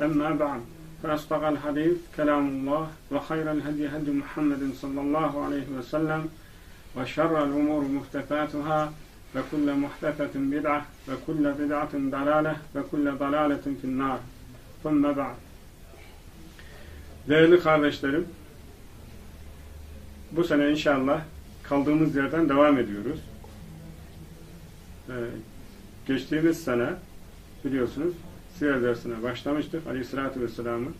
أما بعد فأصدق الحديث كلام الله وخير الهدي هدي محمد صلى الله عليه وسلم وشر الأمور محدثاتها وكل محدثة بدعة وكل بدعة ضلالة وكل ضلالة في النار ثم بعد Değerli kardeşlerim, bu sene inşallah kaldığımız yerden devam ediyoruz. Ee, geçtiğimiz sene biliyorsunuz siyer dersine başlamıştık. Aleyhisselatü Vesselam'ın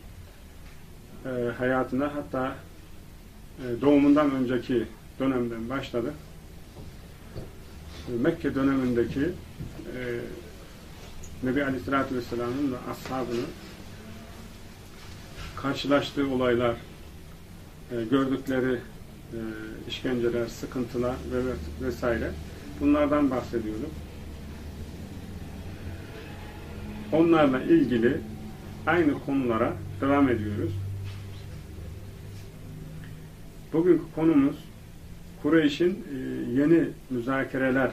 e, hayatına hatta e, doğumundan önceki dönemden başladık. E, Mekke dönemindeki e, Nebi Aleyhisselatü Vesselam'ın ve ashabını karşılaştığı olaylar, e, gördükleri e, işkenceler, sıkıntılar ve vesaire bunlardan bahsediyorduk. Onlarla ilgili aynı konulara devam ediyoruz. Bugünkü konumuz Kureyş'in e, yeni müzakereler,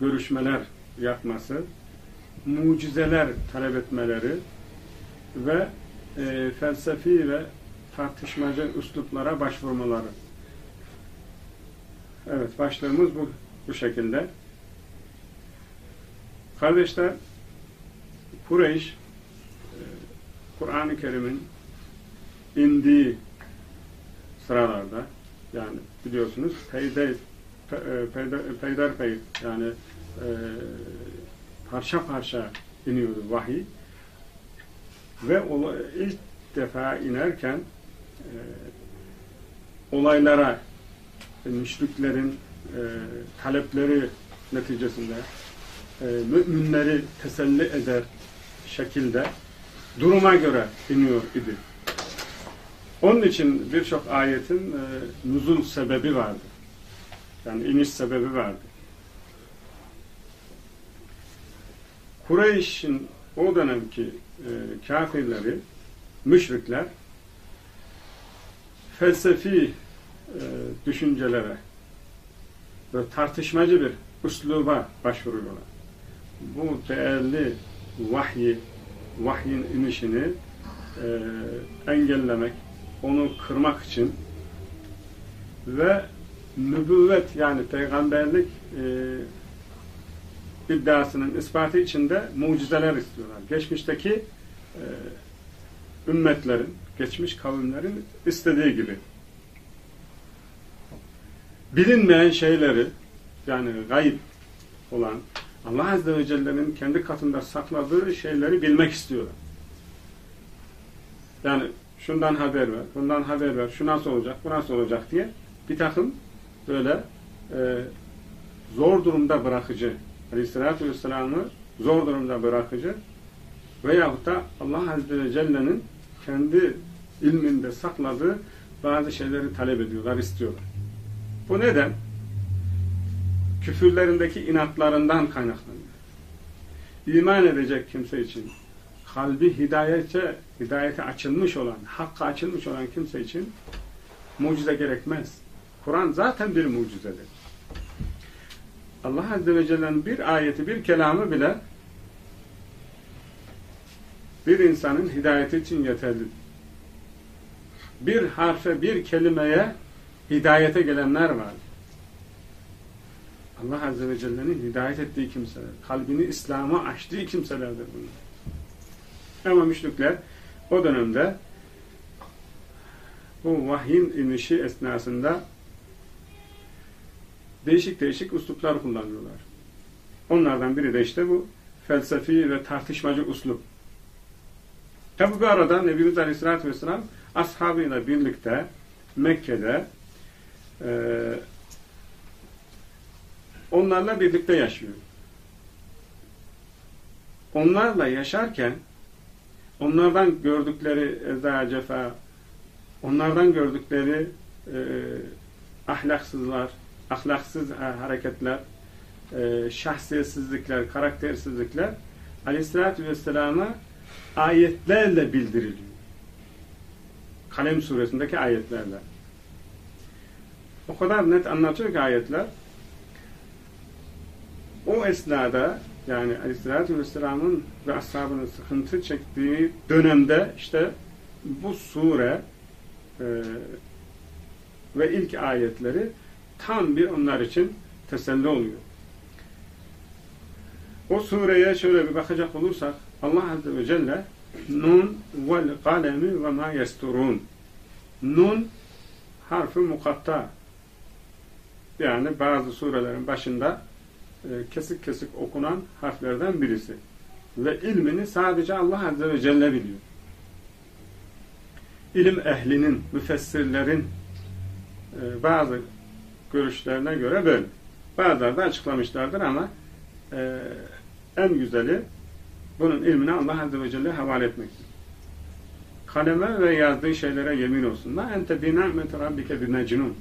görüşmeler yapması, mucizeler talep etmeleri ve e, felsefi ve tartışmacı üsluplara başvurmaları. Evet, başlığımız bu, bu şekilde. Kardeşler, Kureyş, e, Kur'an-ı Kerim'in indiği sıralarda, yani biliyorsunuz peyder peyder, peyder pey yani e, parça parça iniyordu vahiy. Ve ilk defa inerken e, olaylara e, müşriklerin e, talepleri neticesinde e, müminleri teselli eder şekilde duruma göre iniyor idi. Onun için birçok ayetin e, nuzul sebebi vardı. Yani iniş sebebi vardı. Kureyş'in o dönemki e, kafirleri, müşrikler felsefi e, düşüncelere ve tartışmacı bir üsluba başvuruyorlar. Bu değerli vahyi, vahyin inişini e, engellemek, onu kırmak için ve nübüvvet yani peygamberlik e, iddiasının ispatı içinde mucizeler istiyorlar. Geçmişteki e, ümmetlerin, geçmiş kavimlerin istediği gibi. Bilinmeyen şeyleri yani gayb olan Allah Azze ve Celle'nin kendi katında sakladığı şeyleri bilmek istiyorlar. Yani şundan haber ver, bundan haber ver, şu nasıl olacak, bu nasıl olacak diye bir takım böyle e, zor durumda bırakıcı Aleyhisselatü Vesselam'ı zor durumda bırakıcı veyahut da Allah Azze ve Celle'nin kendi ilminde sakladığı bazı şeyleri talep ediyorlar, istiyorlar. Bu neden? Küfürlerindeki inatlarından kaynaklanıyor. İman edecek kimse için kalbi hidayete, hidayete açılmış olan, hakka açılmış olan kimse için mucize gerekmez. Kur'an zaten bir mucizedir. Allah Azze ve Celle'nin bir ayeti, bir kelamı bile bir insanın hidayeti için yeterli. Bir harfe, bir kelimeye hidayete gelenler var. Allah Azze ve Celle'nin hidayet ettiği kimseler, kalbini İslam'a açtığı kimselerdir bunlar. Ama müşrikler o dönemde bu vahyin inişi esnasında değişik değişik usluplar kullanıyorlar. Onlardan biri de işte bu felsefi ve tartışmacı uslup. Tabi bu arada Nebimiz Aleyhisselatü Vesselam ashabıyla birlikte Mekke'de e, onlarla birlikte yaşıyor. Onlarla yaşarken onlardan gördükleri eza cefa onlardan gördükleri e, ahlaksızlar, ahlaksız hareketler, e, şahsiyetsizlikler, karaktersizlikler Aleyhisselatü Vesselam'a ayetlerle bildiriliyor. Kalem suresindeki ayetlerle. O kadar net anlatıyor ki ayetler. O esnada yani Aleyhisselatü Vesselam'ın ve ashabının sıkıntı çektiği dönemde işte bu sure e, ve ilk ayetleri tam bir onlar için teselli oluyor. O sureye şöyle bir bakacak olursak Allah Azze ve Celle Nun vel kalemi ve ma yesturun Nun harfi mukatta yani bazı surelerin başında kesik kesik okunan harflerden birisi. Ve ilmini sadece Allah Azze ve Celle biliyor. İlim ehlinin, müfessirlerin e, bazı görüşlerine göre böyle. Bazıları da açıklamışlardır ama e, en güzeli bunun ilmini Allah Azze ve Celle havale etmektir. Kaleme ve yazdığı şeylere yemin olsun. La ente bi ni'meti rabbike bi mecnun.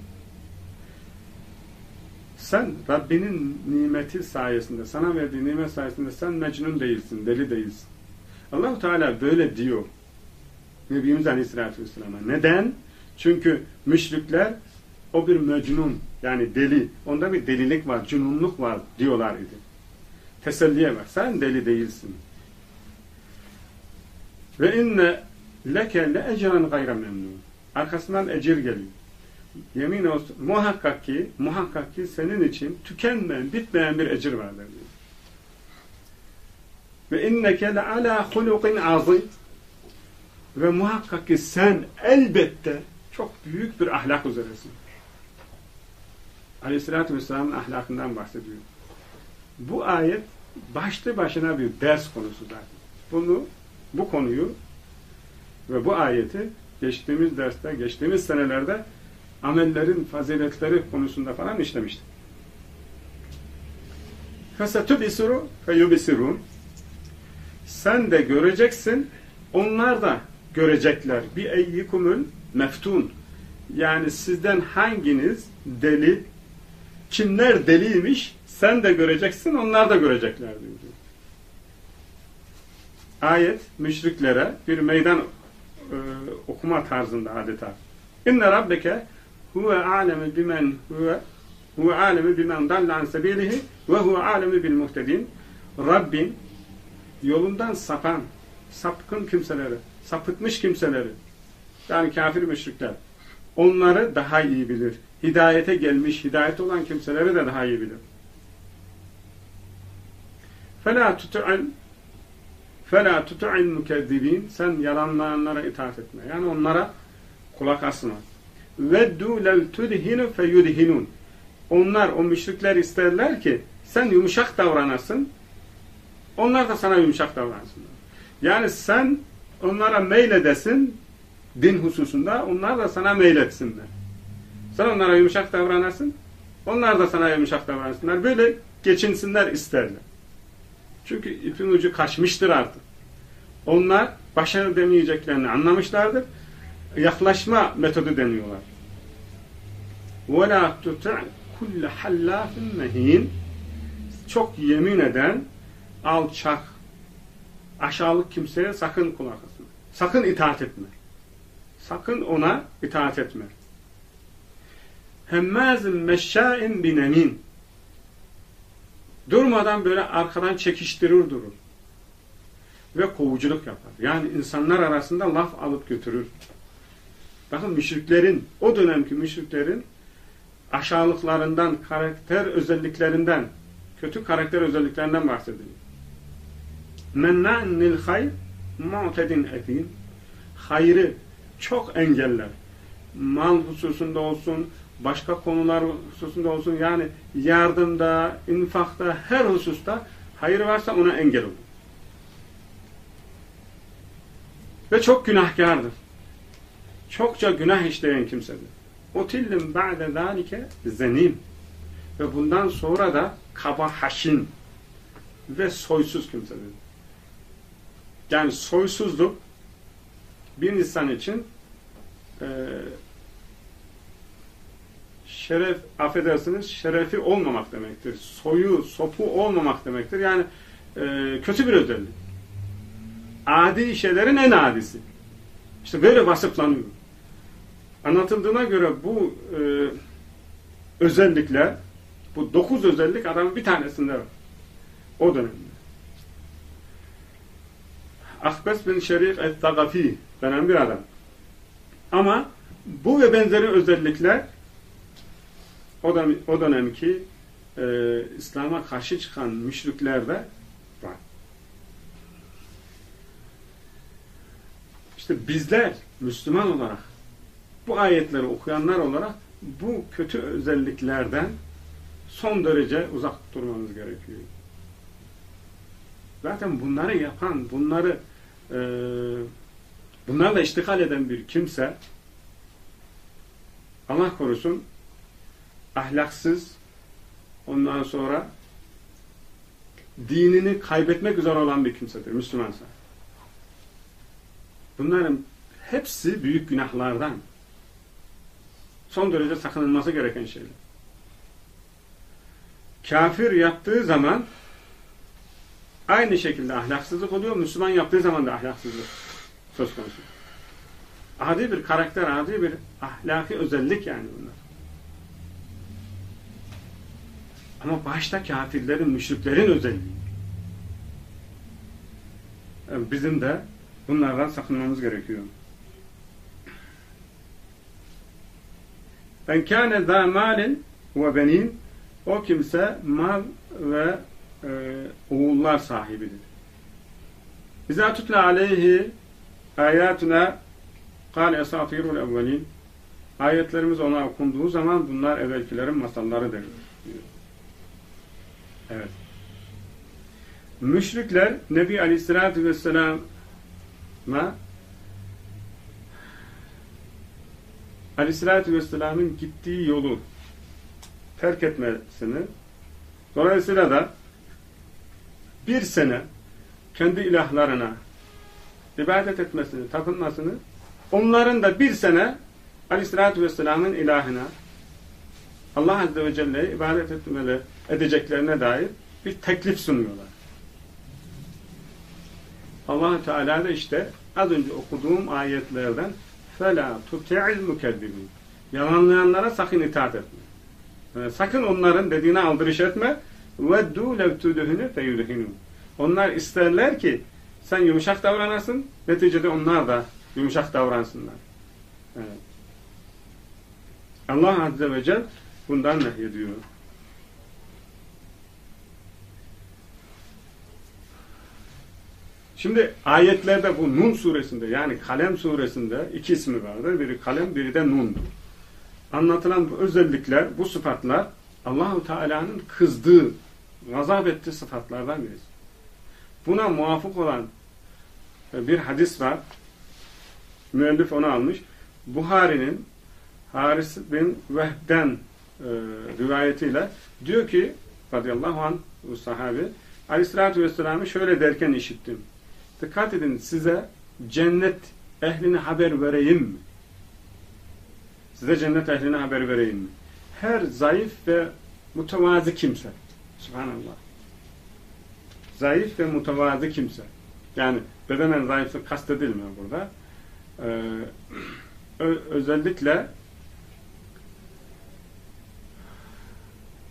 Sen Rabbinin nimeti sayesinde, sana verdiği nimet sayesinde sen mecnun değilsin, deli değilsin. Allahu Teala böyle diyor. Nebimiz Aleyhisselatü Vesselam'a. Neden? Çünkü müşrikler o bir mecnun yani deli. Onda bir delilik var, cünunluk var diyorlar idi. Teselliye var. Sen deli değilsin. Ve inne leke le ecran gayra memnun. Arkasından ecir geliyor. Yemin olsun muhakkak ki muhakkak ki senin için tükenmeyen, bitmeyen bir ecir vardır diyor. Ve inneke le ala hulukin azim. Ve muhakkak ki sen elbette çok büyük bir ahlak üzeresin. Aleyhisselatü Vesselam'ın ahlakından bahsediyor. Bu ayet başlı başına bir ders konusu zaten. Bunu, bu konuyu ve bu ayeti geçtiğimiz derste, geçtiğimiz senelerde amellerin faziletleri konusunda falan işlemiştik. فَسَتُبِسِرُ فَيُبِسِرُونَ Sen de göreceksin, onlar da görecekler. Bir eyyikumul meftun. Yani sizden hanginiz deli, kimler deliymiş sen de göreceksin, onlar da görecekler diyor. Ayet müşriklere bir meydan e, okuma tarzında adeta. İnne rabbeke huve alemi bimen huve huve alemi bimen dalle an sebilihi ve huve alemi bil muhtedin. Rabbin yolundan sapan, sapkın kimseleri, sapıtmış kimseleri, yani kafir müşrikler, onları daha iyi bilir. Hidayete gelmiş, hidayet olan kimseleri de daha iyi bilir. فَلَا تُتُعِنْ فَلَا تُتُعِنْ مُكَذِّب۪ينَ Sen yalanlayanlara itaat etme. Yani onlara kulak asma. veddu lev tudhinu feyudhinun. Onlar, o müşrikler isterler ki sen yumuşak davranasın, onlar da sana yumuşak davransınlar. Yani sen onlara meyledesin din hususunda, onlar da sana meyletsinler. Sen onlara yumuşak davranasın, onlar da sana yumuşak davransınlar. Böyle geçinsinler isterler. Çünkü ipin ucu kaçmıştır artık. Onlar başarı demeyeceklerini anlamışlardır Yaklaşma metodu deniyorlar. وَلَا تُتَعْ كُلَّ حَلَّافٍ مَه۪ينَ Çok yemin eden, alçak, aşağılık kimseye sakın kulak asma. Sakın itaat etme. Sakın ona itaat etme. Hemmazin meşşâin binemin Durmadan böyle arkadan çekiştirir durur. Ve kovuculuk yapar. Yani insanlar arasında laf alıp götürür. Bakın müşriklerin, o dönemki müşriklerin aşağılıklarından, karakter özelliklerinden, kötü karakter özelliklerinden bahsediliyor. Menna'nil hayr, mu'tedin efin hayrı çok engeller. Mal hususunda olsun, başka konular hususunda olsun yani yardımda, infakta, her hususta hayır varsa ona engel olur. Ve çok günahkardır. Çokça günah işleyen kimsedir. Otillim ba'de zalike zenim. Ve bundan sonra da kaba haşin ve soysuz kimsedir. Yani soysuzluk bir insan için e, şeref, affedersiniz, şerefi olmamak demektir. Soyu, sopu olmamak demektir. Yani e, kötü bir özellik. Adi şeylerin en adisi. İşte böyle vasıflanıyor. Anlatıldığına göre bu e, özellikler, bu dokuz özellik adamın bir tanesinde var. O dönemde. Ahbes bin Şerif et-Tagafi denen bir adam. Ama bu ve benzeri özellikler o, dönem, o dönemki e, İslam'a karşı çıkan müşriklerde var. İşte bizler Müslüman olarak bu ayetleri okuyanlar olarak bu kötü özelliklerden son derece uzak durmamız gerekiyor. Zaten bunları yapan, bunları e, bunlarla iştikal eden bir kimse Allah korusun ahlaksız ondan sonra dinini kaybetmek üzere olan bir kimsedir Müslümansa. Bunların hepsi büyük günahlardan. Son derece sakınılması gereken şeyler. Kafir yaptığı zaman aynı şekilde ahlaksızlık oluyor. Müslüman yaptığı zaman da ahlaksızlık söz konusu. Adi bir karakter, adi bir ahlaki özellik yani bunlar. Ama başta kafirlerin, müşriklerin özelliği. Bizim de bunlardan sakınmamız gerekiyor. Ben kâne zâ mâlin ve benin o kimse mal ve e, oğullar sahibidir. İzâ tutla aleyhi ayatuna kâle esâfirul evvelin ayetlerimiz ona okunduğu zaman bunlar evvelkilerin masallarıdır. Evet. Müşrikler Nebi Aleyhisselatü Vesselam'a Aleyhisselatü Vesselam'ın gittiği yolu terk etmesini dolayısıyla da bir sene kendi ilahlarına ibadet etmesini, tapınmasını onların da bir sene Aleyhisselatü Vesselam'ın ilahına Allah Azze ve Celle'ye ibadet etmeli edeceklerine dair bir teklif sunuyorlar. allah Teala da işte az önce okuduğum ayetlerden فَلَا تُتِعِ الْمُكَذِّبِينَ Yalanlayanlara sakın itaat etme. Yani sakın onların dediğine aldırış etme. وَدُّوا لَوْ تُدُهِنُ فَيُدُهِنُ Onlar isterler ki sen yumuşak davranasın, neticede onlar da yumuşak davransınlar. Evet. Allah Azze ve Celle bundan nehyediyor. Şimdi ayetlerde bu Nun suresinde yani Kalem suresinde iki ismi vardır. Biri Kalem, biri de Nun'dur. Anlatılan bu özellikler, bu sıfatlar Allahu Teala'nın kızdığı, gazap ettiği sıfatlardan birisi. Buna muvafık olan bir hadis var. Müellif onu almış. Buhari'nin Haris bin Vehb'den e, rivayetiyle diyor ki radıyallahu anh bu sahabi aleyhissalatü vesselam'ı şöyle derken işittim. Dikkat edin size cennet ehline haber vereyim mi? Size cennet ehline haber vereyim mi? Her zayıf ve mütevazi kimse. Subhanallah. Zayıf ve mütevazi kimse. Yani bedenen zayıflık kastedilmiyor burada. Ee, özellikle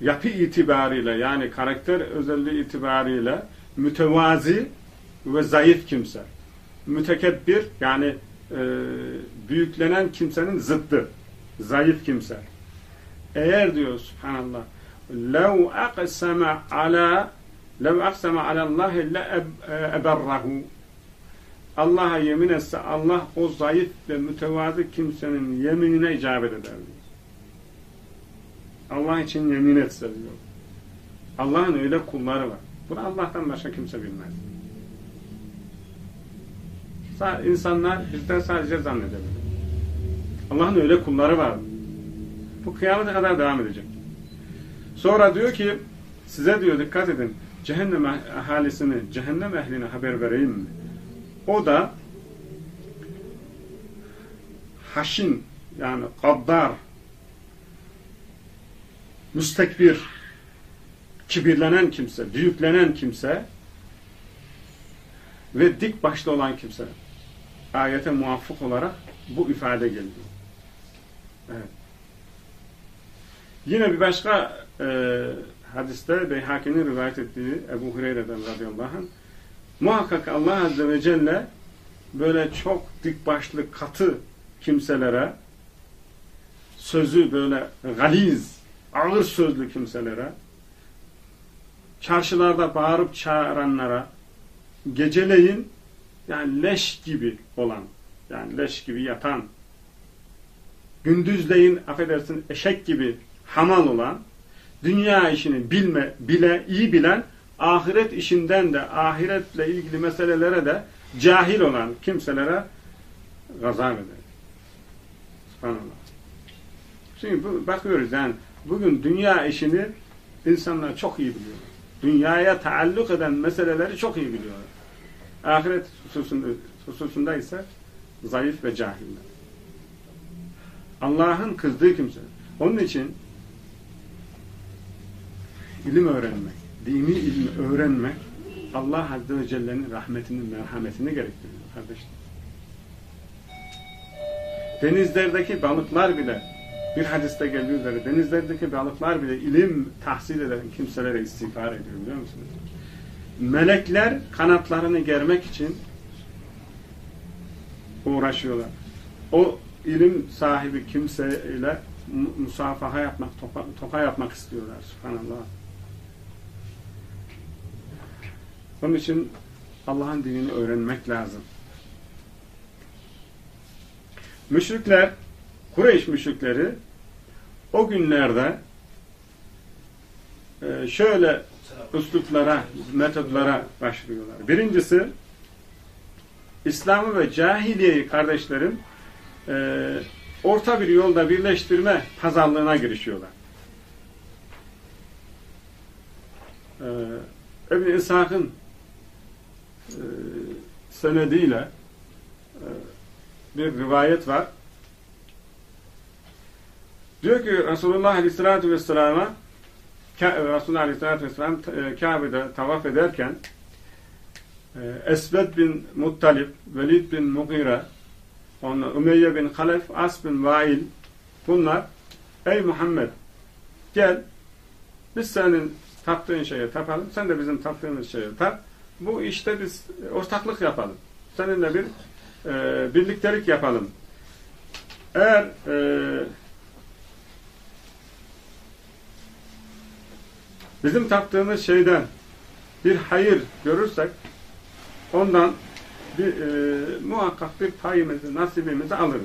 yapı itibariyle yani karakter özelliği itibariyle mütevazi ve zayıf kimse. Mütekebbir yani e, büyüklenen kimsenin zıttı. Zayıf kimse. Eğer diyor subhanallah لَوْ أَقْسَمَ عَلَى لَوْ أَقْسَمَ عَلَى اللّٰهِ لَأَبَرَّهُ Allah'a yemin etse Allah o zayıf ve mütevazı kimsenin yeminine icabet eder diyor. Allah için yemin etse diyor. Allah'ın öyle kulları var. Bunu Allah'tan başka kimse bilmez. İnsanlar bizden sadece zannedebilir. Allah'ın öyle kulları var. Bu kıyamete kadar devam edecek. Sonra diyor ki size diyor dikkat edin cehennem ahalisini, cehennem ehline haber vereyim mi? O da haşin yani gaddar müstekbir kibirlenen kimse, büyüklenen kimse ve dik başlı olan kimse. Ayete muvaffak olarak bu ifade geliyor. Evet. Yine bir başka e, hadiste Beyhaki'nin rivayet ettiği Ebu Hureyre'den radıyallahu anh muhakkak Allah Azze ve Celle böyle çok dik başlı katı kimselere sözü böyle galiz, ağır sözlü kimselere çarşılarda bağırıp çağıranlara geceleyin yani leş gibi olan yani leş gibi yatan gündüzleyin affedersin eşek gibi hamal olan dünya işini bilme, bile, iyi bilen ahiret işinden de ahiretle ilgili meselelere de cahil olan kimselere gazap eder. Şimdi bu, bakıyoruz yani bugün dünya işini insanlar çok iyi biliyorlar. Dünyaya taalluk eden meseleleri çok iyi biliyorlar. Ahiret hususunda, ise zayıf ve cahiller. Allah'ın kızdığı kimse. Onun için ilim öğrenmek, dini ilmi öğrenmek Allah Azze ve Celle'nin rahmetini, merhametini gerektiriyor kardeşler. Denizlerdeki balıklar bile bir hadiste geldiği üzere denizlerdeki balıklar bile ilim tahsil eden kimselere istiğfar ediyor biliyor musunuz? Melekler kanatlarını germek için uğraşıyorlar. O ilim sahibi kimseyle musafaha yapmak, toka, toka yapmak istiyorlar. Subhanallah. Onun için Allah'ın dinini öğrenmek lazım. Müşrikler, Kureyş müşrikleri o günlerde e, şöyle üsluplara, metodlara başlıyorlar. Birincisi İslam'ı ve cahiliyeyi kardeşlerim e, orta bir yolda birleştirme pazarlığına girişiyorlar. E, Ebn-i İshak'ın e, senediyle e, bir rivayet var. Diyor ki Resulullah Aleyhisselatü Vesselam'a Resulullah Aleyhisselatü Vesselam e, Kabe'de tavaf ederken e, Esved bin Muttalip, Velid bin Mughira, onunla Ümeyye bin Halef, As bin Vail bunlar Ey Muhammed gel biz senin taptığın şeye tapalım, sen de bizim taptığımız şeye tap. Bu işte biz ortaklık yapalım. Seninle bir e, birliktelik yapalım. Eğer e, bizim taptığımız şeyden bir hayır görürsek ondan bir, e, muhakkak bir payımızı, nasibimizi alırız.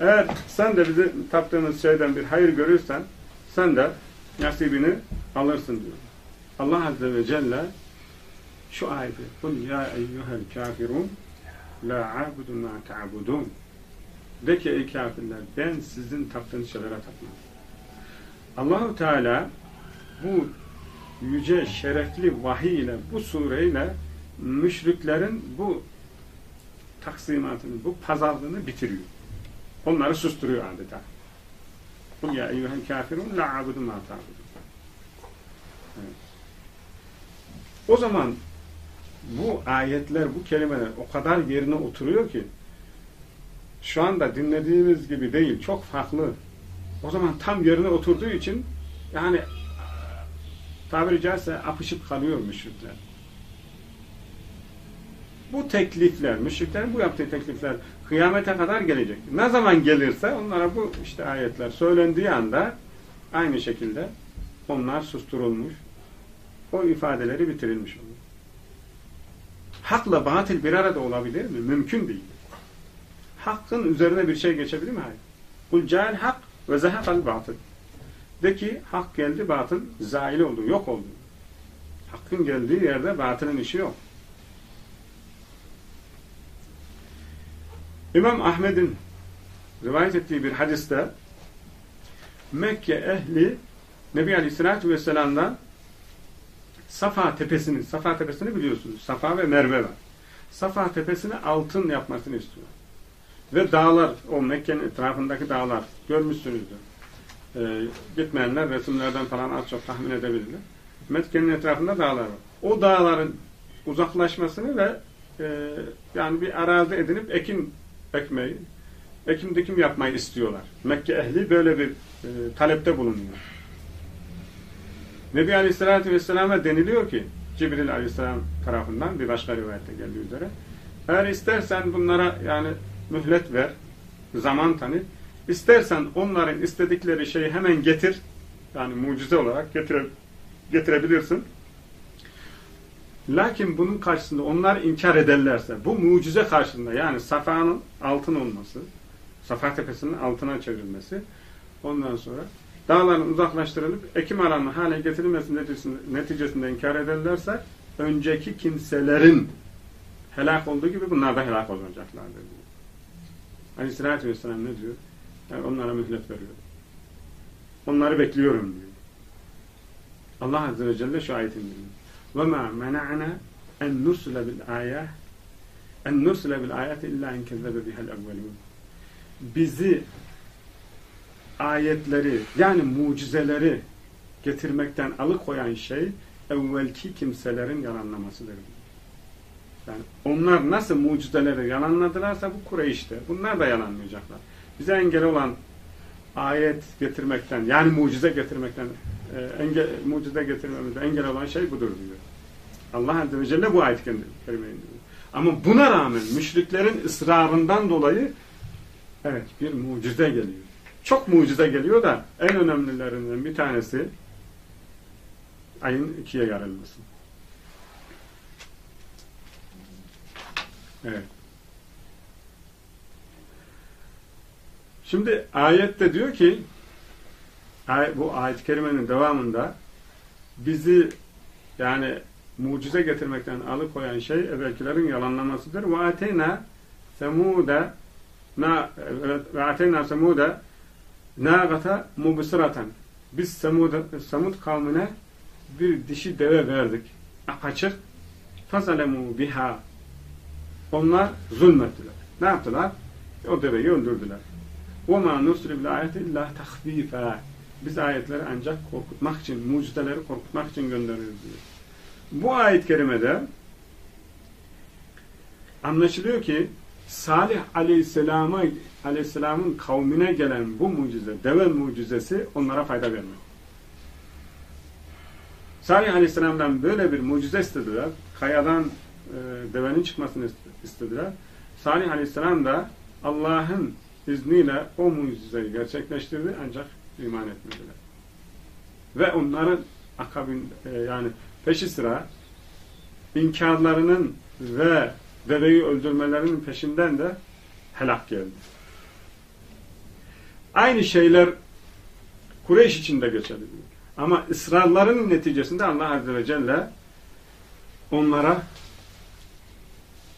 Eğer sen de bizim taptığımız şeyden bir hayır görürsen sen de nasibini alırsın diyor. Allah Azze ve Celle şu ayeti Kul ya eyyuhel kafirun la abudu ma ta'budun de ki ey kafirler ben sizin taptığınız şeylere tapmam. Allahu Teala bu yüce şerefli vahiy ile bu sureyle müşriklerin bu taksimatını, bu pazarlığını bitiriyor. Onları susturuyor adeta. Kul ya eyyuhel kafirun la abudu ma ta'budun. Evet. O zaman bu ayetler, bu kelimeler o kadar yerine oturuyor ki şu anda dinlediğimiz gibi değil, çok farklı. O zaman tam yerine oturduğu için yani tabiri caizse apışıp kalıyor müşrikler. Bu teklifler, müşriklerin bu yaptığı teklifler kıyamete kadar gelecek. Ne zaman gelirse onlara bu işte ayetler söylendiği anda aynı şekilde onlar susturulmuş, o ifadeleri bitirilmiş olur. Hakla batıl bir arada olabilir mi? Mümkün değil. Hakkın üzerine bir şey geçebilir mi? Hayır. Kul cahil hak ve zehefel batıl. De ki hak geldi batıl zail oldu, yok oldu. Hakkın geldiği yerde batılın işi yok. İmam Ahmed'in rivayet ettiği bir hadiste Mekke ehli Nebi Aleyhisselatü Vesselam'dan Safa tepesini, Safa tepesini biliyorsunuz. Safa ve Merve var. Safa tepesini altın yapmasını istiyor. Ve dağlar, o Mekke'nin etrafındaki dağlar görmüşsünüzdür. Ee, gitmeyenler resimlerden falan az çok tahmin edebilirler. Mekke'nin etrafında dağlar var. O dağların uzaklaşmasını ve e, yani bir arazi edinip ekin ekmeği, ekim dikim yapmayı istiyorlar. Mekke ehli böyle bir e, talepte bulunuyor. Nebi Aleyhisselatü Vesselam'a deniliyor ki Cibril Aleyhisselam tarafından bir başka rivayette geldiği üzere eğer istersen bunlara yani mühlet ver, zaman tanı, istersen onların istedikleri şeyi hemen getir, yani mucize olarak getire, getirebilirsin. Lakin bunun karşısında onlar inkar ederlerse, bu mucize karşısında yani Safa'nın altın olması, Safa tepesinin altına çevrilmesi, ondan sonra dağların uzaklaştırılıp ekim alanı hale getirilmesi neticesinde, neticesinde inkar ederlerse, önceki kimselerin helak olduğu gibi bunlar da helak olacaklardır diyor. Aleyhissalatü vesselam ne diyor? Yani onlara mühlet veriyor. Onları bekliyorum diyor. Allah Azze ve Celle şu ayet indiriyor. وَمَا مَنَعْنَا اَنْ نُرْسُلَ بِالْآيَةِ اَنْ نُرْسُلَ بِالْآيَةِ اِلَّا اَنْ كَذَّبَ بِهَا الْاَوَّلُونَ Bizi ayetleri yani mucizeleri getirmekten alıkoyan şey evvelki kimselerin yalanlamasıdır. Yani onlar nasıl mucizeleri yalanladılarsa bu Kureyş'te. Bunlar da yalanlayacaklar. Bize engel olan ayet getirmekten yani mucize getirmekten e, engel, mucize getirmemizde engel olan şey budur diyor. Allah Azze ve Celle bu ayet kerimeyi. Ama buna rağmen müşriklerin ısrarından dolayı evet bir mucize geliyor. Çok mucize geliyor da en önemlilerinden bir tanesi ayın ikiye yarılması. Evet. Şimdi ayette diyor ki bu ayet-i kerimenin devamında bizi yani mucize getirmekten alıkoyan şey evvelkilerin yalanlamasıdır. Ve ateyna semuda ve ateyna semuda nâgata mubsiraten biz Semud, Semud kavmine bir dişi deve verdik. Apaçık fazalemu biha onlar zulmettiler. Ne yaptılar? O deveyi öldürdüler. وَمَا نُسْرِ بِالْآيَةِ اِلَّا تَخْف۪يفًا Biz ayetleri ancak korkutmak için, mucizeleri korkutmak için gönderiyoruz diyor. Bu ayet-i kerimede anlaşılıyor ki Salih aleyhisselama aleyhisselamın kavmine gelen bu mucize, deve mucizesi onlara fayda vermiyor. Salih aleyhisselamdan böyle bir mucize istediler. Kayadan e, devenin çıkmasını istediler. Salih aleyhisselam da Allah'ın izniyle o mucizeyi gerçekleştirdi ancak iman etmediler. Ve onların akabin e, yani peşi sıra inkarlarının ve deveyi öldürmelerinin peşinden de helak geldi. Aynı şeyler Kureyş için de geçerli. Ama ısrarların neticesinde Allah Azze ve Celle onlara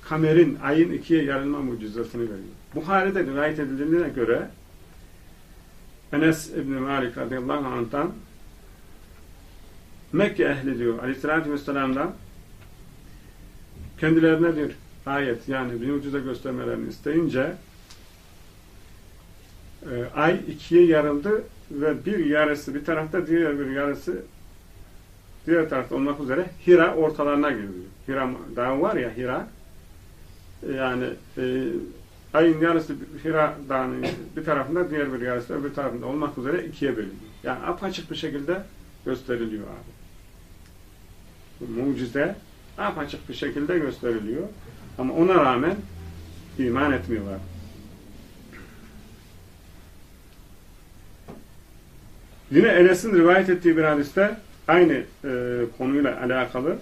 kamerin, ayın ikiye yarılma mucizesini veriyor. Buhari'de rivayet edildiğine göre Enes İbni Malik radıyallahu anh'tan Mekke ehli diyor aleyhissalatü vesselam'dan kendilerine bir ayet yani bir mucize göstermelerini isteyince e, ay ikiye yarıldı ve bir yarısı bir tarafta diğer bir yarısı diğer tarafta olmak üzere Hira ortalarına giriyor. Hira dağı var ya Hira yani e, ayın yarısı Hira Dağı'nın bir tarafında diğer bir yarısı öbür tarafında olmak üzere ikiye bölünüyor. Yani apaçık bir şekilde gösteriliyor abi. Bu mucize apaçık bir şekilde gösteriliyor. Ama ona rağmen iman etmiyorlar. Yine Enes'in rivayet ettiği bir hadiste aynı e, konuyla alakalı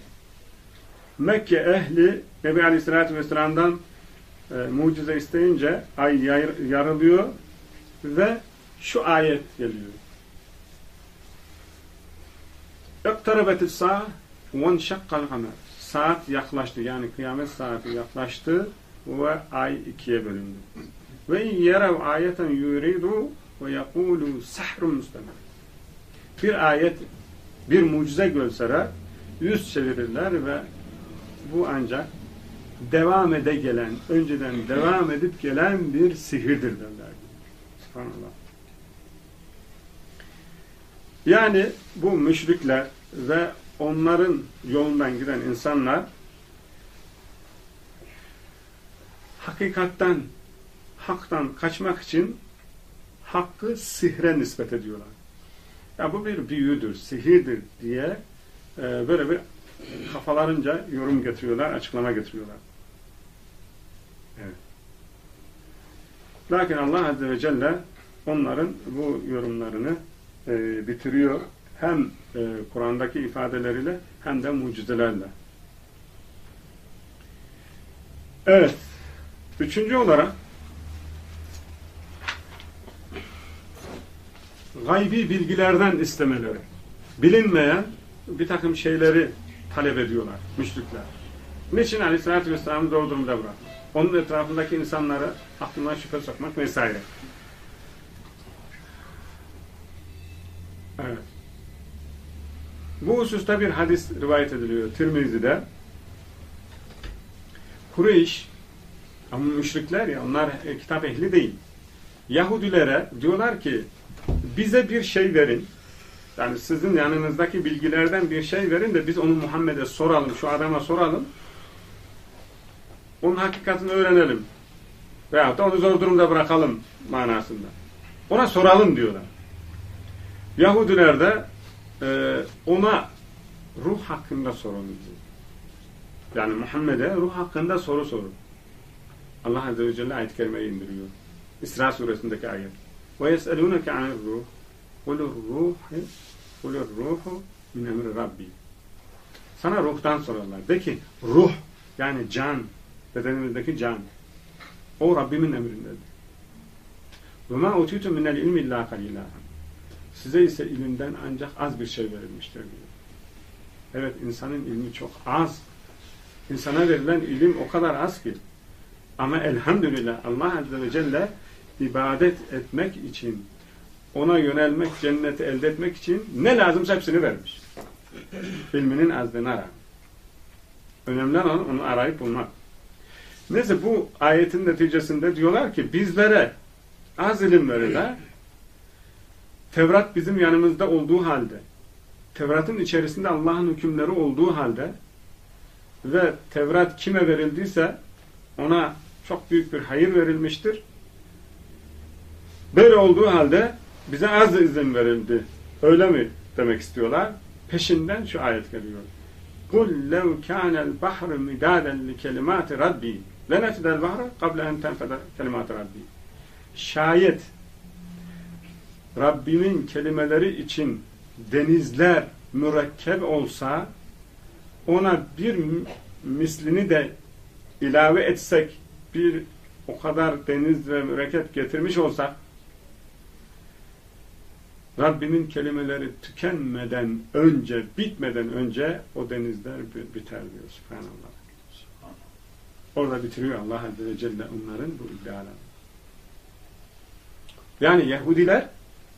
Mekke ehli Nebi Aleyhisselatü Vesselam'dan e, mucize isteyince ay yarılıyor ve şu ayet geliyor. اقتربت الساعة وانشق القمر Saat yaklaştı yani kıyamet saati yaklaştı ve ay ikiye bölündü. Ve yerev ayeten yuridu ve yekulu sahrun müstemir. Bir ayet, bir mucize görseler yüz çevirirler ve bu ancak devam ede gelen, önceden devam edip gelen bir sihirdir derler. Subhanallah. Yani bu müşrikler ve onların yolundan giden insanlar hakikatten, haktan kaçmak için hakkı sihre nispet ediyorlar. Ya bu bir büyüdür, sihirdir diye e, böyle bir kafalarınca yorum getiriyorlar, açıklama getiriyorlar. Evet. Lakin Allah Azze ve Celle onların bu yorumlarını e, bitiriyor. Hem e, Kur'an'daki ifadeleriyle hem de mucizelerle. Evet. Üçüncü olarak gaybi bilgilerden istemeleri. Bilinmeyen bir takım şeyleri talep ediyorlar müşrikler. Niçin Aleyhisselatü Vesselam'ı zor durumda bırakmak? Onun etrafındaki insanları aklına şüphe sokmak vesaire. Evet. Bu hususta bir hadis rivayet ediliyor Tirmizi'de. Kureyş ama müşrikler ya onlar e, kitap ehli değil. Yahudilere diyorlar ki bize bir şey verin. Yani sizin yanınızdaki bilgilerden bir şey verin de biz onu Muhammed'e soralım, şu adama soralım. Onun hakikatini öğrenelim. Veyahut da onu zor durumda bırakalım manasında. Ona soralım diyorlar. Yahudiler de e, ona ruh hakkında sorun diyor. Yani Muhammed'e ruh hakkında soru sorun. Allah Azze ve Celle ayet-i kerimeyi indiriyor. İsra suresindeki ayet. وَيَسْأَلُونَكَ عَنِ الرُّوحِ قُلُ الرُّوحِ Kulur ruhu min emri Rabbi. Sana ruhtan sorarlar. De ki ruh yani can, bedenimizdeki can. O Rabbimin emrindedir. Ve ma utitu minel ilmi illa kalila. Size ise ilimden ancak az bir şey verilmiştir diyor. Evet insanın ilmi çok az. İnsana verilen ilim o kadar az ki. Ama elhamdülillah Allah Azze ve Celle ibadet etmek için ona yönelmek, cenneti elde etmek için ne lazımsa hepsini vermiş. İlminin azlığına rağmen. Önemli olan onu arayıp bulmak. Neyse bu ayetin neticesinde diyorlar ki bizlere az ilim verirler. Tevrat bizim yanımızda olduğu halde, Tevrat'ın içerisinde Allah'ın hükümleri olduğu halde ve Tevrat kime verildiyse ona çok büyük bir hayır verilmiştir. Böyle olduğu halde bize az izin verildi. Öyle mi demek istiyorlar? Peşinden şu ayet geliyor. قُلْ لَوْ كَانَ الْبَحْرُ مِدَادًا لِكَلِمَاتِ رَبِّي لَنَفِدَ الْبَحْرُ قَبْلَ اَنْ تَنْفَدَ كَلِمَاتِ رَبِّي Şayet Rabbimin kelimeleri için denizler mürekkep olsa ona bir mislini de ilave etsek bir o kadar deniz ve mürekkep getirmiş olsak Rabbimin kelimeleri tükenmeden önce, bitmeden önce o denizler biter diyor. Subhanallah. Orada bitiriyor Allah Azze ve Celle onların bu iddialarını. Yani Yahudiler,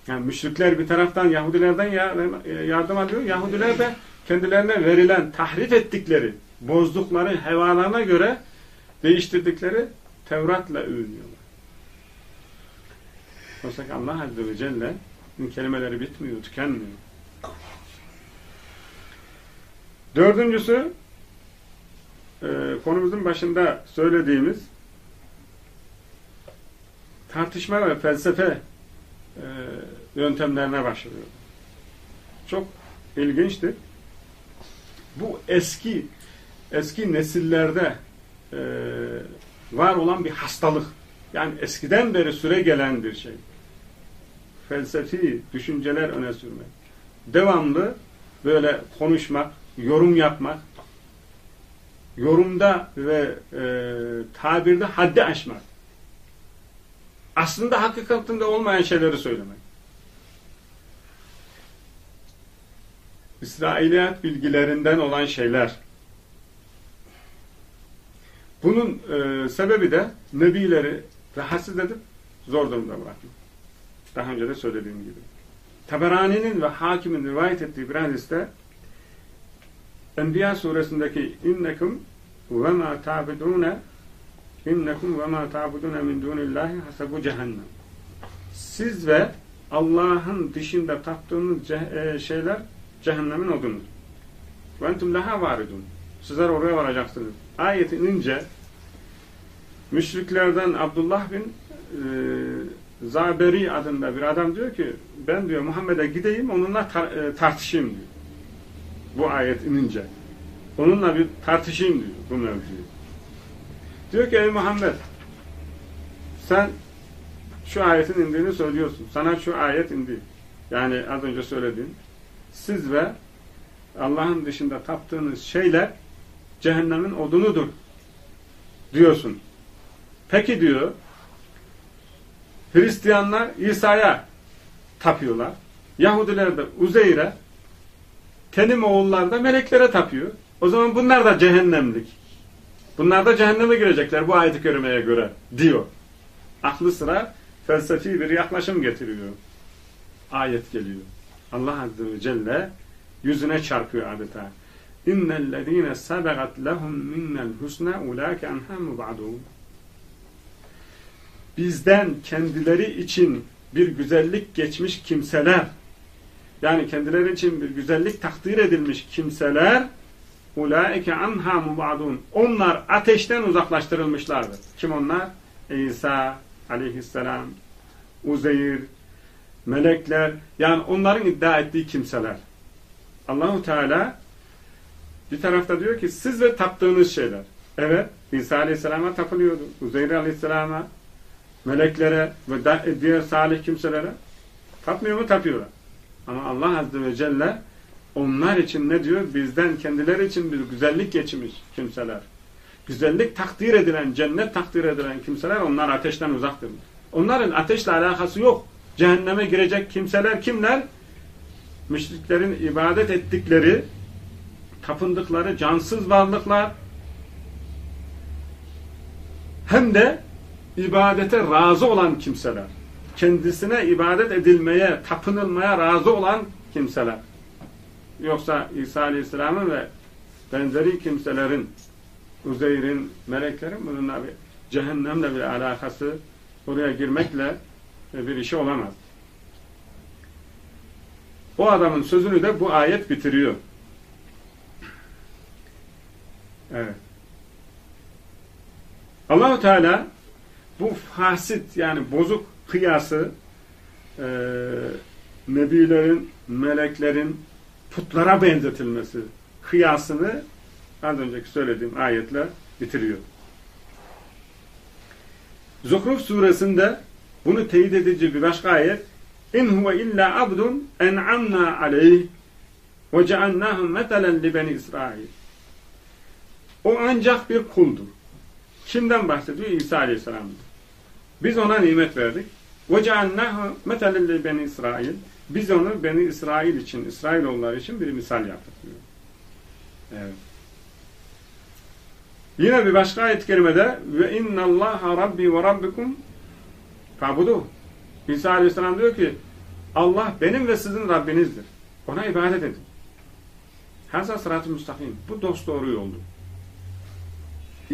yani müşrikler bir taraftan Yahudilerden yardım alıyor. Yahudiler de kendilerine verilen, tahrif ettikleri, bozdukları hevalarına göre değiştirdikleri Tevrat'la övünüyorlar. Oysa Allah Azze ve Celle kelimeleri bitmiyor, tükenmiyor. Dördüncüsü e, konumuzun başında söylediğimiz tartışma ve felsefe e, yöntemlerine başlıyor. Çok ilginçtir. Bu eski eski nesillerde e, var olan bir hastalık. Yani eskiden beri süre gelen bir şey felsefi düşünceler öne sürmek. Devamlı böyle konuşmak, yorum yapmak yorumda ve e, tabirde haddi aşmak. Aslında hakikatinde olmayan şeyleri söylemek. İsrailiyat bilgilerinden olan şeyler. Bunun e, sebebi de nebileri rahatsız edip zor durumda bırakmak. Daha önce de söylediğim gibi. Taberani'nin ve hakimin rivayet ettiği bir hadiste Enbiya suresindeki innekum ve ma ta'budune innekum ve ma ta'budune min dunillahi hasabu cehennem siz ve Allah'ın dışında taptığınız ce şeyler cehennemin odunudur. Ve entum laha varidun. Sizler oraya varacaksınız. Ayet inince müşriklerden Abdullah bin e, Zaberi adında bir adam diyor ki ben diyor Muhammed'e gideyim onunla tar e, tartışayım diyor. Bu ayet inince. Onunla bir tartışayım diyor bu mevzuyu. Diyor ki ey Muhammed sen şu ayetin indiğini söylüyorsun. Sana şu ayet indi. Yani az önce söylediğin siz ve Allah'ın dışında taptığınız şeyler cehennemin odunudur diyorsun. Peki diyor Hristiyanlar İsa'ya tapıyorlar. Yahudiler de Uzeyr'e Tenim oğullar da meleklere tapıyor. O zaman bunlar da cehennemlik. Bunlar da cehenneme girecekler bu ayet-i kerimeye göre diyor. Aklı sıra felsefi bir yaklaşım getiriyor. Ayet geliyor. Allah Azze ve Celle yüzüne çarpıyor adeta. İnnellezîne sebegat lehum minnel husna ulâke anhâ mubadûn. Bizden kendileri için bir güzellik geçmiş kimseler yani kendileri için bir güzellik takdir edilmiş kimseler ulaike anha mubadun. Onlar ateşten uzaklaştırılmışlardır. Kim onlar? İsa aleyhisselam, Uzeyr, melekler yani onların iddia ettiği kimseler. Allahu Teala bir tarafta diyor ki siz ve taptığınız şeyler. Evet İsa aleyhisselama tapılıyordu. Uzeyr aleyhisselama, meleklere ve diğer salih kimselere tapmıyor mu? Tapıyorlar. Ama Allah Azze ve Celle onlar için ne diyor? Bizden kendileri için bir güzellik geçmiş kimseler. Güzellik takdir edilen, cennet takdir edilen kimseler onlar ateşten uzaktır. Onların ateşle alakası yok. Cehenneme girecek kimseler kimler? Müşriklerin ibadet ettikleri, tapındıkları cansız varlıklar hem de ibadete razı olan kimseler kendisine ibadet edilmeye, tapınılmaya razı olan kimseler. Yoksa İsa Aleyhisselam'ın ve benzeri kimselerin, Uzeyr'in, meleklerin bununla bir cehennemle bir alakası oraya girmekle bir işi olamaz. O adamın sözünü de bu ayet bitiriyor. Evet. Allahu Teala bu fasit yani bozuk kıyası e, nebilerin, meleklerin putlara benzetilmesi kıyasını az önceki söylediğim ayetle bitiriyor. Zuhruf suresinde bunu teyit edici bir başka ayet İn huve illa abdun en'amna aleyh ve ceannahum metelen li. O ancak bir kuldur. Kimden bahsediyor? İsa Aleyhisselam'dır. Biz ona nimet verdik. وَجَعَلْنَاهُ مَثَلًا beni İsrail. Biz onu Beni İsrail için, İsrailoğulları için bir misal yaptık diyor. Evet. Yine bir başka ayet-i kerimede ve inna Allaha rabbi ve rabbikum fabudu. İsa Aleyhisselam diyor ki Allah benim ve sizin Rabbinizdir. Ona ibadet edin. Haza sırat-ı müstakim. Bu dost doğru yoldur.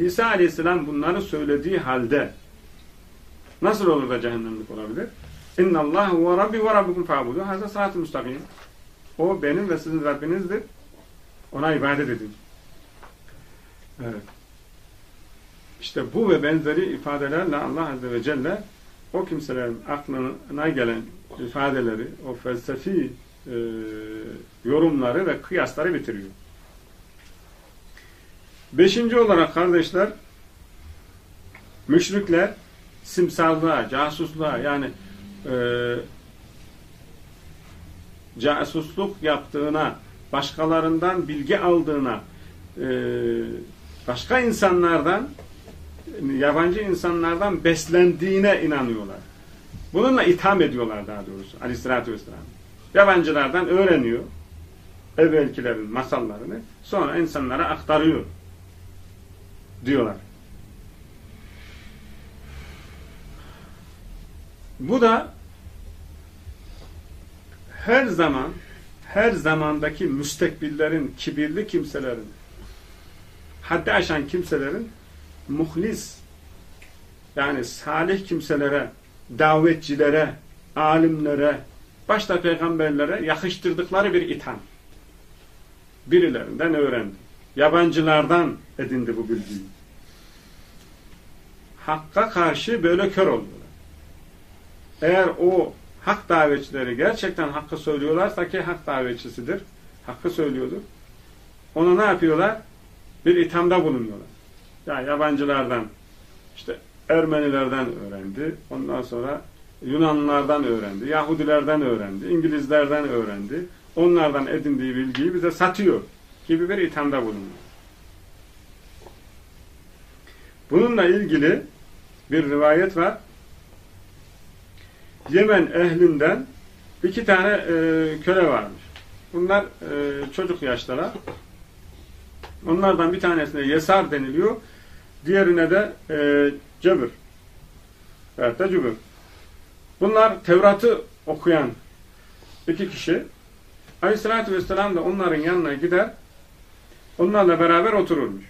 İsa Aleyhisselam bunları söylediği halde Nasıl olur da cehennemlik olabilir? İnna Allah ve Rabbi ve Rabbikum fa'budu. Hazır sırat-ı müstakim. O benim ve sizin Rabbinizdir. Ona ibadet edin. Evet. İşte bu ve benzeri ifadelerle Allah Azze ve Celle o kimselerin aklına gelen ifadeleri, o felsefi e, yorumları ve kıyasları bitiriyor. Beşinci olarak kardeşler, müşrikler simsarlığa, casusluğa yani e, casusluk yaptığına, başkalarından bilgi aldığına, e, başka insanlardan yabancı insanlardan beslendiğine inanıyorlar. Bununla itham ediyorlar daha doğrusu aleyhissalatü vesselam. Yabancılardan öğreniyor evvelkilerin masallarını sonra insanlara aktarıyor diyorlar. Bu da her zaman her zamandaki müstekbirlerin, kibirli kimselerin, haddi aşan kimselerin muhlis yani salih kimselere, davetçilere, alimlere, başta peygamberlere yakıştırdıkları bir itham. Birilerinden öğrendi. Yabancılardan edindi bu bilgiyi. Hakka karşı böyle kör oluyorlar. Eğer o hak davetçileri gerçekten hakkı söylüyorlarsa ki hak davetçisidir, hakkı söylüyordur. Ona ne yapıyorlar? Bir ithamda bulunuyorlar. Yani yabancılardan, işte Ermenilerden öğrendi, ondan sonra Yunanlılardan öğrendi, Yahudilerden öğrendi, İngilizlerden öğrendi. Onlardan edindiği bilgiyi bize satıyor gibi bir ithamda bulunuyor. Bununla ilgili bir rivayet var. Yemen ehlinden iki tane e, köle varmış. Bunlar e, çocuk yaşlara. Onlardan bir tanesine Yesar deniliyor. Diğerine de e, Cebir. Evet de Cübür. Bunlar Tevrat'ı okuyan iki kişi. Aleyhissalatü Vesselam da onların yanına gider. Onlarla beraber otururmuş.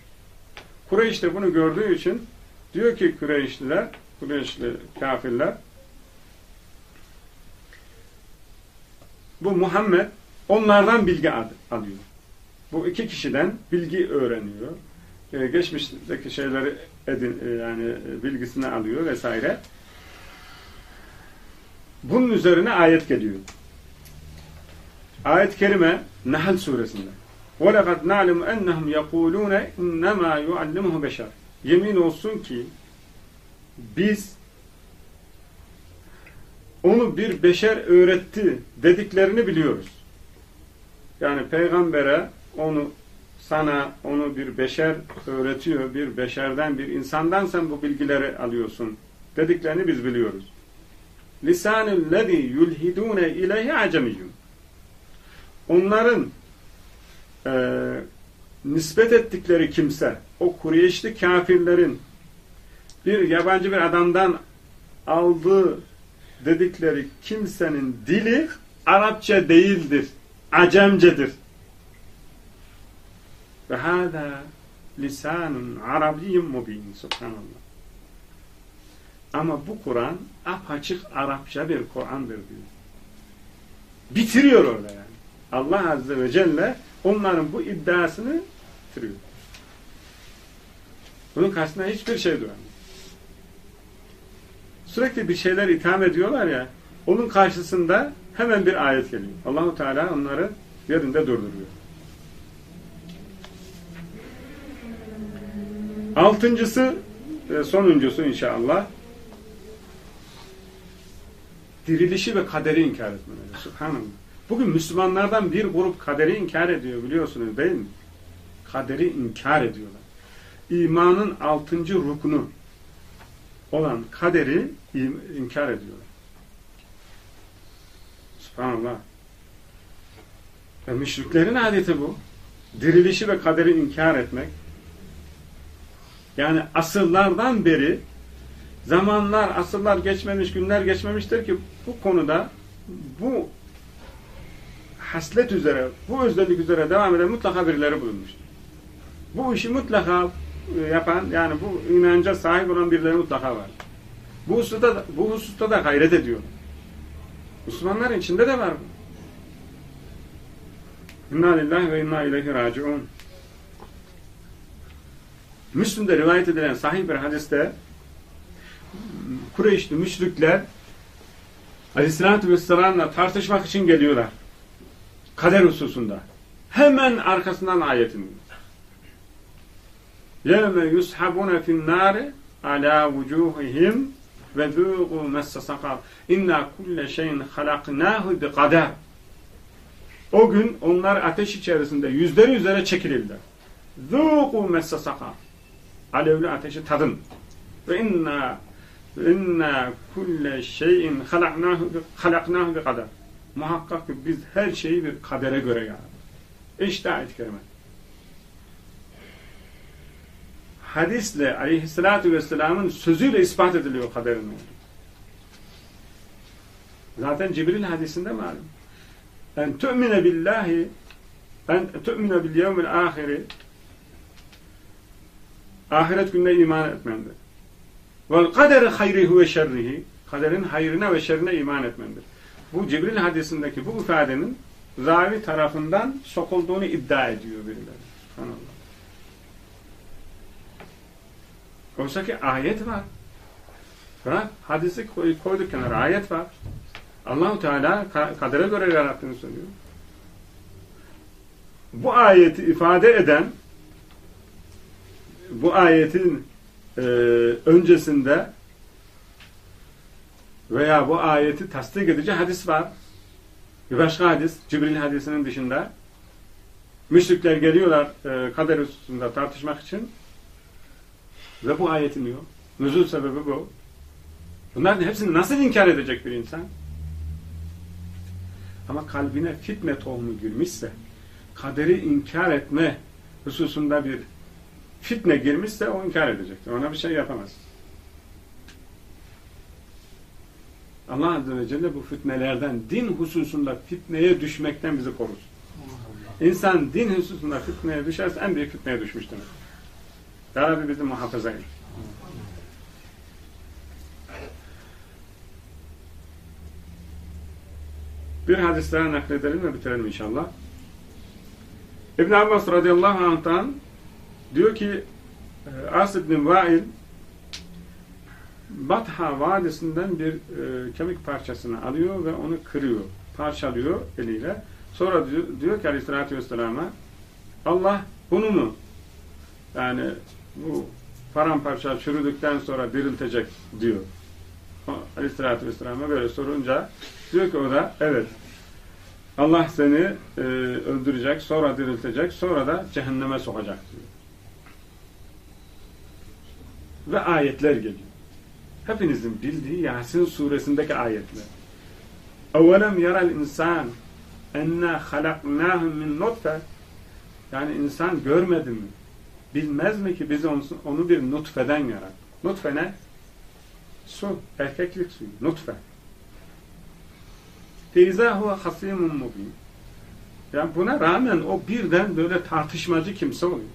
Kureyş de bunu gördüğü için diyor ki Kureyşliler, Kureyşli kafirler bu Muhammed onlardan bilgi alıyor. Bu iki kişiden bilgi öğreniyor. Ee, geçmişteki şeyleri edin, e, yani e, bilgisini alıyor vesaire. Bunun üzerine ayet geliyor. Ayet-i kerime Nahl suresinde. وَلَقَدْ نَعْلِمُ اَنَّهُمْ يَقُولُونَ اِنَّمَا يُعَلِّمُهُ beşer. Yemin olsun ki biz onu bir beşer öğretti dediklerini biliyoruz. Yani peygambere onu sana onu bir beşer öğretiyor, bir beşerden, bir insandan sen bu bilgileri alıyorsun dediklerini biz biliyoruz. Lisanul lezî yulhidûne ileyhi acemiyyun. Onların e, nispet ettikleri kimse, o Kureyşli kafirlerin bir yabancı bir adamdan aldığı dedikleri kimsenin dili Arapça değildir. Acemcedir. Ve hâzâ lisanun arabiyyum mubin. Subhanallah. Ama bu Kur'an apaçık Arapça bir Kur'andır diyor. Bitiriyor orada yani. Allah Azze ve Celle onların bu iddiasını bitiriyor. Bunun karşısında hiçbir şey duramıyor. Sürekli bir şeyler itham ediyorlar ya, onun karşısında hemen bir ayet geliyor. Allahu Teala onları yerinde durduruyor. Altıncısı sonuncusu inşallah dirilişi ve kaderi inkar etmeleri. Subhanallah. Bugün Müslümanlardan bir grup kaderi inkar ediyor biliyorsunuz değil mi? Kaderi inkar ediyorlar. İmanın altıncı rukunu olan kaderi inkar ediyorlar. Subhanallah. Ve müşriklerin adeti bu. Dirilişi ve kaderi inkar etmek. Yani asırlardan beri zamanlar, asırlar geçmemiş, günler geçmemiştir ki bu konuda bu haslet üzere, bu özellik üzere devam eden mutlaka birileri bulunmuştur. Bu işi mutlaka e, yapan, yani bu inanca sahip olan birileri mutlaka var. Bu hususta da, bu hususta da gayret ediyor. Müslümanların içinde de var bu. İnna lillahi ve inna ileyhi raciun. Müslüm'de rivayet edilen sahih bir hadiste Kureyşli müşrikler Aleyhisselatü Vesselam'la tartışmak için geliyorlar Kader hususunda. Hemen arkasından ayetin. يَوْمَ يُسْحَبُونَ فِي النَّارِ عَلَى وُجُوهِهِمْ وَذُوقُوا مَسَّ سَقَرْ اِنَّا كُلَّ شَيْءٍ خَلَقْنَاهُ بِقَدَرٍ O gün onlar ateş içerisinde yüzleri üzere çekilirler. ذُوقُوا مَسَّ سَقَرْ alevli ateşi tadın. Ve inna inna kulle şeyin halaknahu halaknahu bi kader. Muhakkak ki biz her şeyi bir kadere göre yarattık. İşte ayet-i kerime. Hadisle aleyhissalatü vesselamın sözüyle ispat ediliyor kaderin olduğu. Zaten Cibril hadisinde malum. En tu'mine billahi en tu'mine bil yevmil ahiri ahiret gününe iman etmendir. Vel kaderi hayrihi ve şerrihi kaderin hayrına ve şerrine iman etmendir. Bu Cibril hadisindeki bu ifadenin ravi tarafından sokulduğunu iddia ediyor birileri. Oysa ki ayet var. Bırak hadisi koyduk kenara ayet var. Allahu Teala kadere göre yarattığını söylüyor. Bu ayeti ifade eden bu ayetin e, öncesinde veya bu ayeti tasdik edici hadis var. Bir başka hadis, Cibril hadisinin dışında müşrikler geliyorlar e, kader hususunda tartışmak için ve bu ayet iniyor. Nüzul sebebi bu. Bunların hepsini nasıl inkar edecek bir insan? Ama kalbine fitne tohumu girmişse, kaderi inkar etme hususunda bir fitne girmişse o inkar edecektir. Ona bir şey yapamaz. Allah Azze ve Celle bu fitnelerden, din hususunda fitneye düşmekten bizi korusun. İnsan din hususunda fitneye düşerse en büyük fitneye düşmüş demek. Ya Rabbi bizi muhafaza edin. Bir hadis daha nakledelim ve bitirelim inşallah. İbn Abbas radıyallahu anh'tan diyor ki e, As ibn Vail Batha Vadisi'nden bir e, kemik parçasını alıyor ve onu kırıyor. Parçalıyor eliyle. Sonra diyor, diyor ki aleyhissalatü vesselama Allah bunu mu yani bu paramparça çürüdükten sonra diriltecek diyor. Aleyhissalatü vesselama böyle sorunca diyor ki o da evet Allah seni e, öldürecek, sonra diriltecek, sonra da cehenneme sokacak diyor. Ve ayetler geliyor Hepinizin bildiği Yasin suresindeki ayetler. اَوَلَمْ يَرَ الْاِنْسَانِ اَنَّا خَلَقْنَاهُمْ مِنْ نُطْفَةً Yani insan görmedi mi? Bilmez mi ki biz onu, onu bir nutfeden yarattık? Nutfe ne? Su, erkeklik suyu, nutfe. Feyza huve hasimun mubin. Yani buna rağmen o birden böyle tartışmacı kimse oluyor.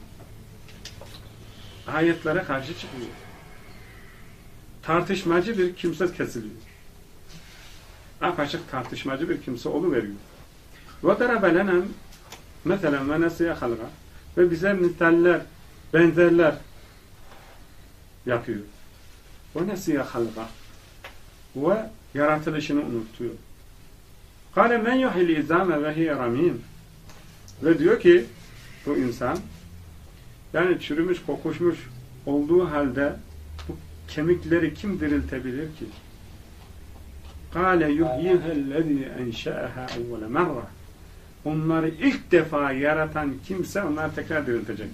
Ayetlere karşı çıkıyor. Tartışmacı bir kimse kesiliyor. Apaçık tartışmacı bir kimse oluveriyor. وَدَرَبَ لَنَا مَثَلًا وَنَسِيَ خَلْقًا Ve bize mitaller, benzerler yapıyor. وَنَسِيَ خَلْقًا Ve yaratılışını unutuyor. Kale men yuhil izame ve hiye ramim. Ve diyor ki bu insan yani çürümüş, kokuşmuş olduğu halde bu kemikleri kim diriltebilir ki? Kale yuhyihellezî enşe'eha evvele merra. Onları ilk defa yaratan kimse onları tekrar diriltecek.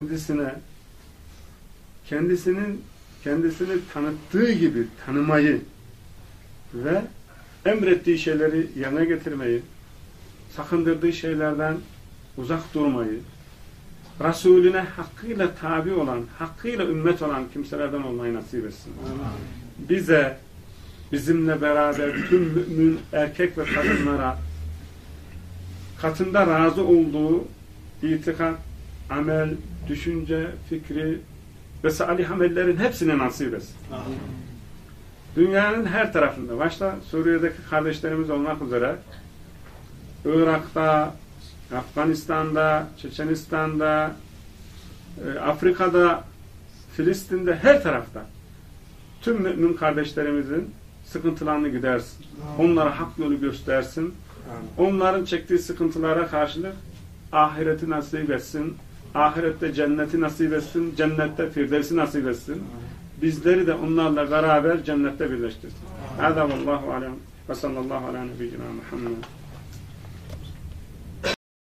Kendisine kendisinin kendisini tanıttığı gibi tanımayı ve emrettiği şeyleri yerine getirmeyi, sakındırdığı şeylerden uzak durmayı, Resulüne hakkıyla tabi olan, hakkıyla ümmet olan kimselerden olmayı nasip etsin. Bize, bizimle beraber tüm mümin erkek ve kadınlara katında razı olduğu itikat, amel, düşünce, fikri ve salih amellerin hepsine nasip etsin. Dünyanın her tarafında, başta Suriye'deki kardeşlerimiz olmak üzere Irak'ta, Afganistan'da, Çeçenistan'da, e, Afrika'da, Filistin'de, her tarafta tüm mümin kardeşlerimizin sıkıntılarını gidersin. Onlara hak yolu göstersin. Onların çektiği sıkıntılara karşılık ahireti nasip etsin. Ahirette cenneti nasip etsin. Cennette firdevsi nasip etsin. Bizleri de onlarla beraber cennette birleştirsin. Hâdâ vallahu alem ve sallallahu ala nebiyyina Muhammed.